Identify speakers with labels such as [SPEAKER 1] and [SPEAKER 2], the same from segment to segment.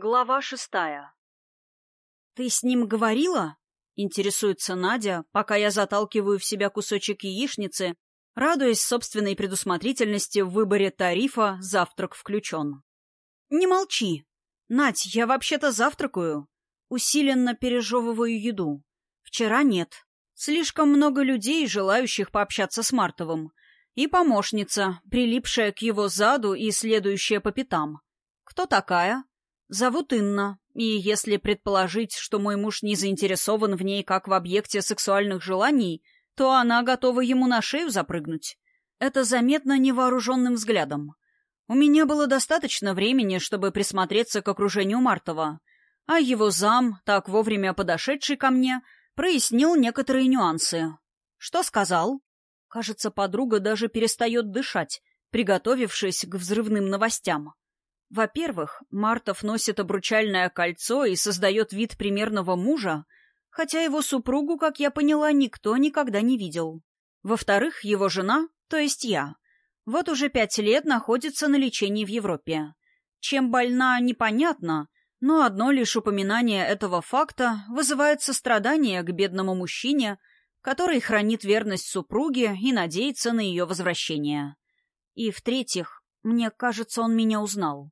[SPEAKER 1] Глава шестая. «Ты с ним говорила?» — интересуется Надя, пока я заталкиваю в себя кусочек яичницы, радуясь собственной предусмотрительности в выборе тарифа «Завтрак включен». «Не молчи!» «Надь, я вообще-то завтракаю. Усиленно пережевываю еду. Вчера нет. Слишком много людей, желающих пообщаться с Мартовым. И помощница, прилипшая к его заду и следующая по пятам. Кто такая?» Зовут Инна, и если предположить, что мой муж не заинтересован в ней как в объекте сексуальных желаний, то она готова ему на шею запрыгнуть. Это заметно невооруженным взглядом. У меня было достаточно времени, чтобы присмотреться к окружению Мартова, а его зам, так вовремя подошедший ко мне, прояснил некоторые нюансы. Что сказал? Кажется, подруга даже перестает дышать, приготовившись к взрывным новостям. Во-первых, Мартов носит обручальное кольцо и создает вид примерного мужа, хотя его супругу, как я поняла, никто никогда не видел. Во-вторых, его жена, то есть я, вот уже пять лет находится на лечении в Европе. Чем больна, непонятно, но одно лишь упоминание этого факта вызывает сострадание к бедному мужчине, который хранит верность супруге и надеется на ее возвращение. И в-третьих, мне кажется, он меня узнал.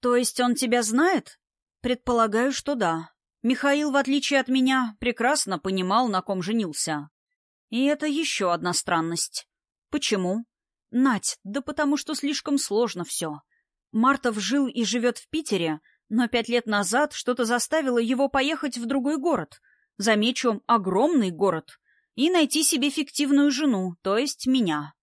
[SPEAKER 1] «То есть он тебя знает?» «Предполагаю, что да. Михаил, в отличие от меня, прекрасно понимал, на ком женился. И это еще одна странность. Почему?» «Нать, да потому что слишком сложно все. Мартов жил и живет в Питере, но пять лет назад что-то заставило его поехать в другой город. Замечу, огромный город. И найти себе фиктивную жену, то есть меня.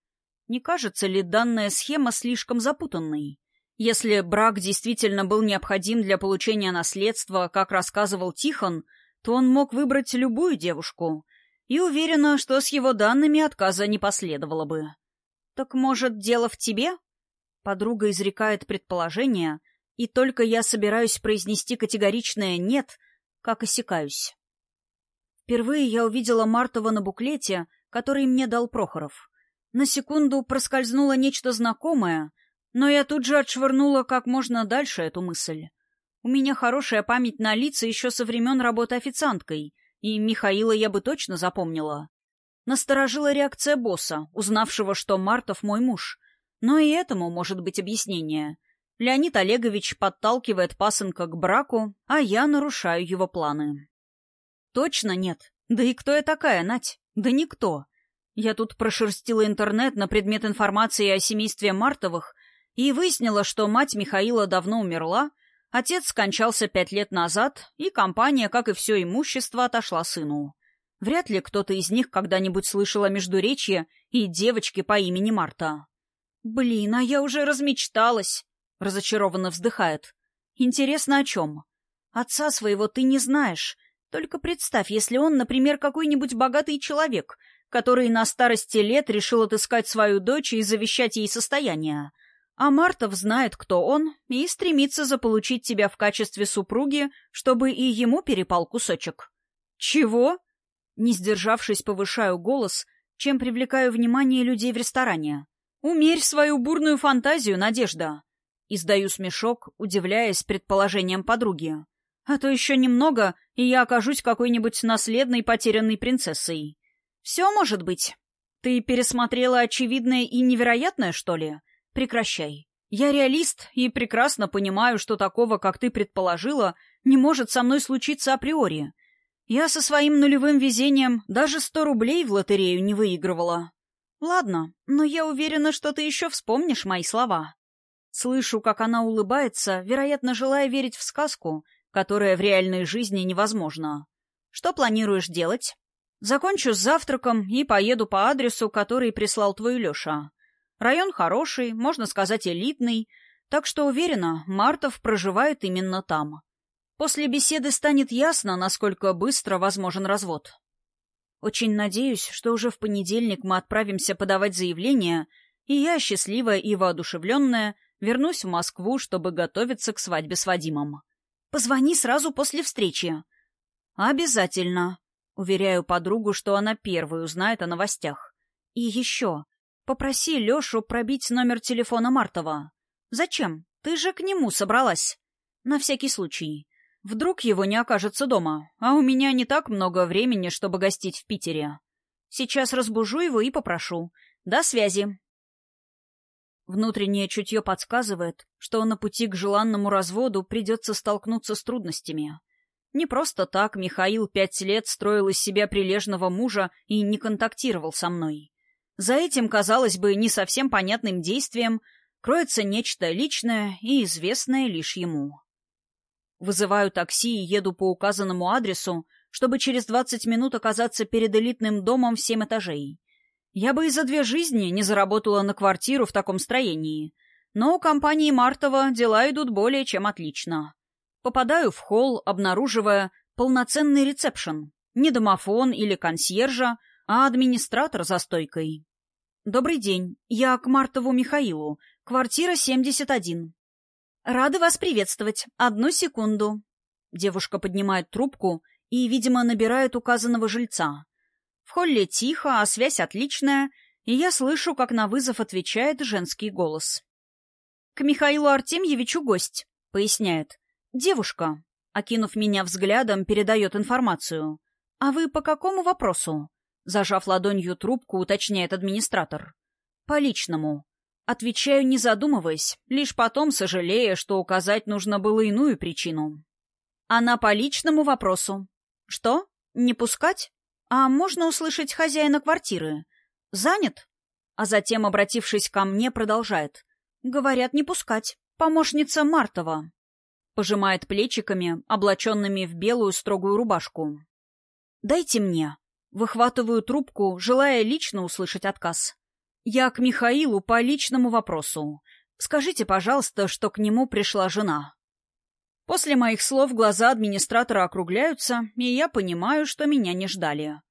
[SPEAKER 1] Не кажется ли данная схема слишком запутанной?» Если брак действительно был необходим для получения наследства, как рассказывал Тихон, то он мог выбрать любую девушку. И уверена, что с его данными отказа не последовало бы. «Так, может, дело в тебе?» Подруга изрекает предположение, и только я собираюсь произнести категоричное «нет», как осекаюсь. Впервые я увидела Мартова на буклете, который мне дал Прохоров. На секунду проскользнуло нечто знакомое — но я тут же отшвырнула как можно дальше эту мысль. У меня хорошая память на лица еще со времен работы официанткой, и Михаила я бы точно запомнила. Насторожила реакция босса, узнавшего, что Мартов мой муж. Но и этому может быть объяснение. Леонид Олегович подталкивает пасынка к браку, а я нарушаю его планы. Точно нет. Да и кто я такая, Нать? Да никто. Я тут прошерстила интернет на предмет информации о семействе Мартовых и выяснила, что мать Михаила давно умерла, отец скончался пять лет назад, и компания, как и все имущество, отошла сыну. Вряд ли кто-то из них когда-нибудь слышал о Междуречье и девочке по имени Марта. «Блин, а я уже размечталась!» — разочарованно вздыхает. «Интересно, о чем? Отца своего ты не знаешь. Только представь, если он, например, какой-нибудь богатый человек, который на старости лет решил отыскать свою дочь и завещать ей состояние. А Мартов знает, кто он, и стремится заполучить тебя в качестве супруги, чтобы и ему перепал кусочек. Чего? Не сдержавшись, повышаю голос, чем привлекаю внимание людей в ресторане. Умерь свою бурную фантазию, Надежда. Издаю смешок, удивляясь предположениям подруги. А то еще немного, и я окажусь какой-нибудь наследной потерянной принцессой. Все может быть. Ты пересмотрела очевидное и невероятное, что ли? Прекращай. Я реалист и прекрасно понимаю, что такого, как ты предположила, не может со мной случиться априори. Я со своим нулевым везением даже сто рублей в лотерею не выигрывала. Ладно, но я уверена, что ты еще вспомнишь мои слова. Слышу, как она улыбается, вероятно, желая верить в сказку, которая в реальной жизни невозможна. Что планируешь делать? Закончу с завтраком и поеду по адресу, который прислал твой Леша. Район хороший, можно сказать, элитный, так что уверена, Мартов проживает именно там. После беседы станет ясно, насколько быстро возможен развод. Очень надеюсь, что уже в понедельник мы отправимся подавать заявление, и я, счастливая и воодушевленная, вернусь в Москву, чтобы готовиться к свадьбе с Вадимом. Позвони сразу после встречи. Обязательно. Уверяю подругу, что она первой узнает о новостях. И еще. Попроси Лешу пробить номер телефона Мартова. Зачем? Ты же к нему собралась. На всякий случай. Вдруг его не окажется дома, а у меня не так много времени, чтобы гостить в Питере. Сейчас разбужу его и попрошу. До связи. Внутреннее чутье подсказывает, что на пути к желанному разводу придется столкнуться с трудностями. Не просто так Михаил пять лет строил из себя прилежного мужа и не контактировал со мной. За этим, казалось бы, не совсем понятным действием кроется нечто личное и известное лишь ему. Вызываю такси и еду по указанному адресу, чтобы через двадцать минут оказаться перед элитным домом в семь этажей. Я бы и за две жизни не заработала на квартиру в таком строении. Но у компании Мартова дела идут более чем отлично. Попадаю в холл, обнаруживая полноценный ресепшн. Не домофон или консьержа, а администратор за стойкой. «Добрый день. Я к Мартову Михаилу. Квартира 71». «Рады вас приветствовать. Одну секунду». Девушка поднимает трубку и, видимо, набирает указанного жильца. В холле тихо, а связь отличная, и я слышу, как на вызов отвечает женский голос. «К Михаилу Артемьевичу гость», — поясняет. «Девушка», — окинув меня взглядом, передает информацию. «А вы по какому вопросу?» Зажав ладонью трубку, уточняет администратор. «По личному». Отвечаю, не задумываясь, лишь потом сожалея, что указать нужно было иную причину. Она по личному вопросу. «Что? Не пускать?» «А можно услышать хозяина квартиры? Занят?» А затем, обратившись ко мне, продолжает. «Говорят, не пускать. Помощница Мартова». Пожимает плечиками, облаченными в белую строгую рубашку. «Дайте мне». Выхватываю трубку, желая лично услышать отказ. «Я к Михаилу по личному вопросу. Скажите, пожалуйста, что к нему пришла жена». После моих слов глаза администратора округляются, и я понимаю, что меня не ждали.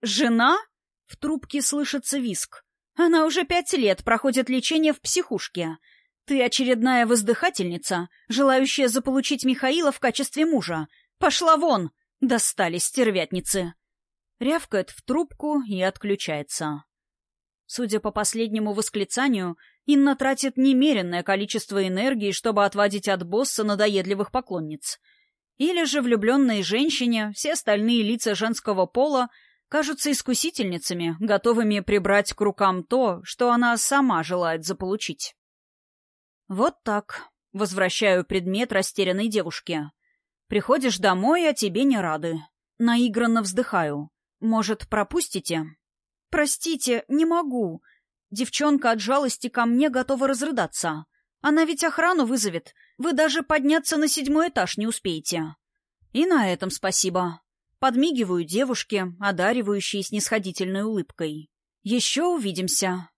[SPEAKER 1] «Жена?» — в трубке слышится виск. «Она уже пять лет проходит лечение в психушке. Ты очередная воздыхательница, желающая заполучить Михаила в качестве мужа. Пошла вон! Достали стервятницы!» Рявкает в трубку и отключается. Судя по последнему восклицанию, Инна тратит немеренное количество энергии, чтобы отводить от босса надоедливых поклонниц. Или же влюбленной женщине все остальные лица женского пола кажутся искусительницами, готовыми прибрать к рукам то, что она сама желает заполучить. Вот так. Возвращаю предмет растерянной девушке. Приходишь домой, а тебе не рады. Наигранно вздыхаю. Может, пропустите? «Простите, не могу». Девчонка от жалости ко мне готова разрыдаться. Она ведь охрану вызовет. Вы даже подняться на седьмой этаж не успеете. И на этом спасибо. Подмигиваю девушке, одаривающей снисходительной улыбкой. Еще увидимся.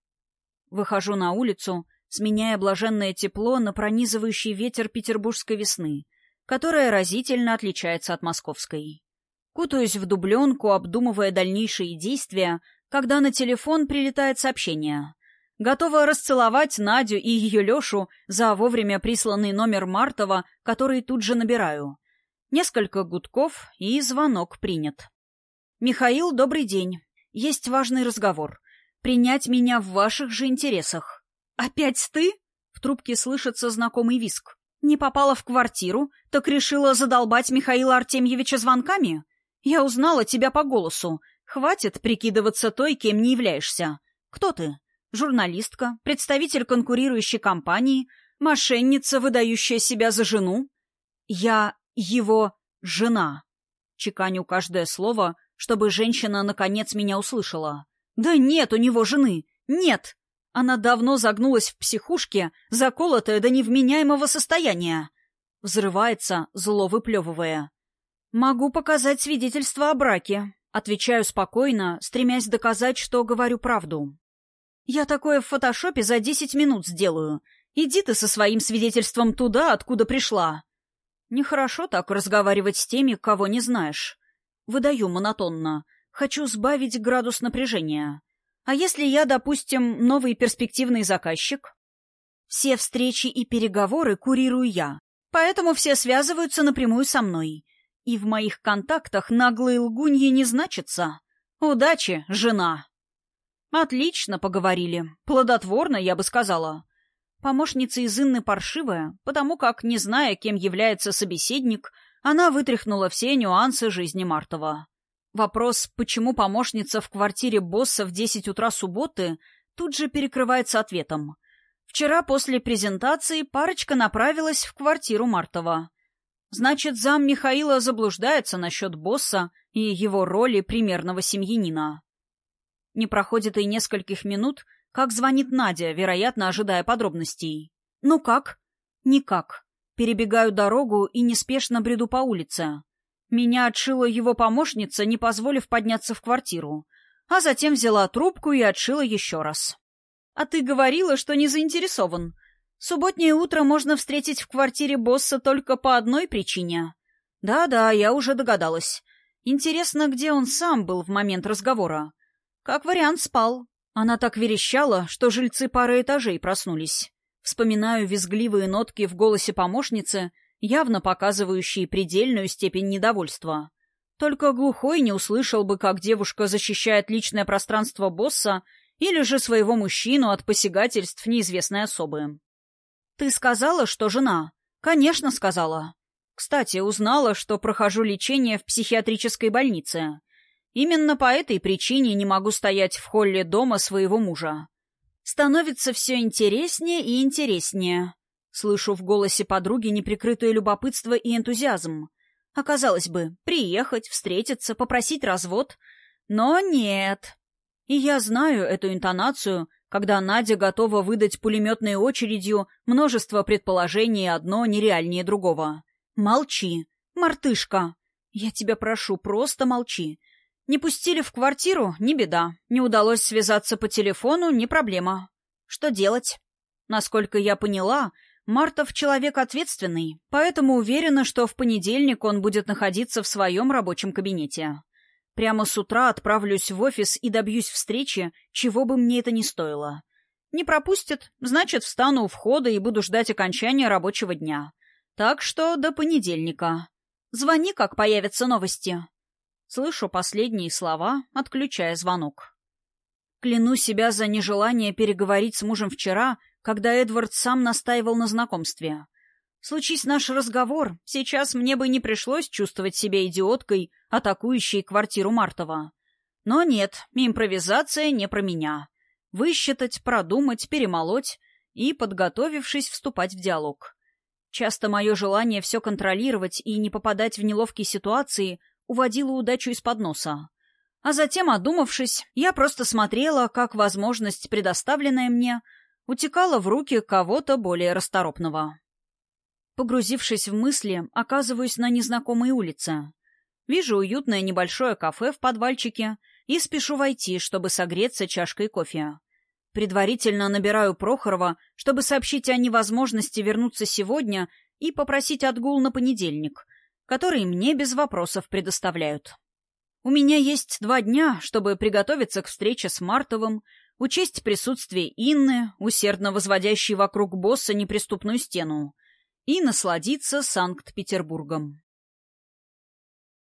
[SPEAKER 1] Выхожу на улицу, сменяя блаженное тепло на пронизывающий ветер петербургской весны, которая разительно отличается от московской. Кутаюсь в дубленку, обдумывая дальнейшие действия, когда на телефон прилетает сообщение. Готова расцеловать Надю и ее Лешу за вовремя присланный номер Мартова, который тут же набираю. Несколько гудков, и звонок принят. «Михаил, добрый день. Есть важный разговор. Принять меня в ваших же интересах». «Опять ты?» — в трубке слышится знакомый виск. «Не попала в квартиру, так решила задолбать Михаила Артемьевича звонками? Я узнала тебя по голосу. Хватит прикидываться той, кем не являешься. Кто ты? Журналистка, представитель конкурирующей компании, мошенница, выдающая себя за жену? Я его жена. Чеканю каждое слово, чтобы женщина наконец меня услышала. Да нет у него жены. Нет. Она давно загнулась в психушке, заколотая до невменяемого состояния. Взрывается, зло выплевывая. Могу показать свидетельство о браке. Отвечаю спокойно, стремясь доказать, что говорю правду. «Я такое в фотошопе за десять минут сделаю. Иди ты со своим свидетельством туда, откуда пришла». Нехорошо так разговаривать с теми, кого не знаешь. Выдаю монотонно. Хочу сбавить градус напряжения. А если я, допустим, новый перспективный заказчик? Все встречи и переговоры курирую я, поэтому все связываются напрямую со мной. И в моих контактах наглые лгуньи не значится. Удачи, жена. Отлично поговорили. Плодотворно, я бы сказала. Помощница из Инны паршивая, потому как, не зная, кем является собеседник, она вытряхнула все нюансы жизни Мартова. Вопрос, почему помощница в квартире босса в 10 утра субботы, тут же перекрывается ответом. Вчера после презентации парочка направилась в квартиру Мартова. Значит, зам Михаила заблуждается насчет босса и его роли примерного семьянина. Не проходит и нескольких минут, как звонит Надя, вероятно, ожидая подробностей. «Ну как?» «Никак. Перебегаю дорогу и неспешно бреду по улице. Меня отшила его помощница, не позволив подняться в квартиру, а затем взяла трубку и отшила еще раз. «А ты говорила, что не заинтересован. Субботнее утро можно встретить в квартире босса только по одной причине». «Да-да, я уже догадалась. Интересно, где он сам был в момент разговора?» «Как вариант, спал. Она так верещала, что жильцы пары этажей проснулись. Вспоминаю визгливые нотки в голосе помощницы, явно показывающие предельную степень недовольства. Только глухой не услышал бы, как девушка защищает личное пространство босса или же своего мужчину от посягательств неизвестной особы. «Ты сказала, что жена?» «Конечно, сказала. Кстати, узнала, что прохожу лечение в психиатрической больнице. Именно по этой причине не могу стоять в холле дома своего мужа. Становится все интереснее и интереснее. Слышу в голосе подруги неприкрытое любопытство и энтузиазм. Оказалось бы, приехать, встретиться, попросить развод. Но нет. И я знаю эту интонацию, когда Надя готова выдать пулеметной очередью множество предположений одно нереальнее другого. Молчи, мартышка. Я тебя прошу, просто молчи. Не пустили в квартиру — не беда. Не удалось связаться по телефону — не проблема. Что делать? Насколько я поняла, Мартов человек ответственный, поэтому уверена, что в понедельник он будет находиться в своем рабочем кабинете. Прямо с утра отправлюсь в офис и добьюсь встречи, чего бы мне это ни стоило. Не пропустят, значит, встану у входа и буду ждать окончания рабочего дня. Так что до понедельника. Звони, как появятся новости. Слышу последние слова, отключая звонок. Кляну себя за нежелание переговорить с мужем вчера, когда Эдвард сам настаивал на знакомстве. Случись наш разговор, сейчас мне бы не пришлось чувствовать себя идиоткой, атакующей квартиру Мартова. Но нет, импровизация не про меня. Высчитать, продумать, перемолоть и, подготовившись, вступать в диалог. Часто мое желание все контролировать и не попадать в неловкие ситуации уводила удачу из-под носа. А затем, одумавшись, я просто смотрела, как возможность, предоставленная мне, утекала в руки кого-то более расторопного. Погрузившись в мысли, оказываюсь на незнакомой улице. Вижу уютное небольшое кафе в подвальчике и спешу войти, чтобы согреться чашкой кофе. Предварительно набираю Прохорова, чтобы сообщить о невозможности вернуться сегодня и попросить отгул на понедельник, которые мне без вопросов предоставляют. У меня есть два дня, чтобы приготовиться к встрече с Мартовым, учесть присутствие Инны, усердно возводящей вокруг босса неприступную стену, и насладиться Санкт-Петербургом.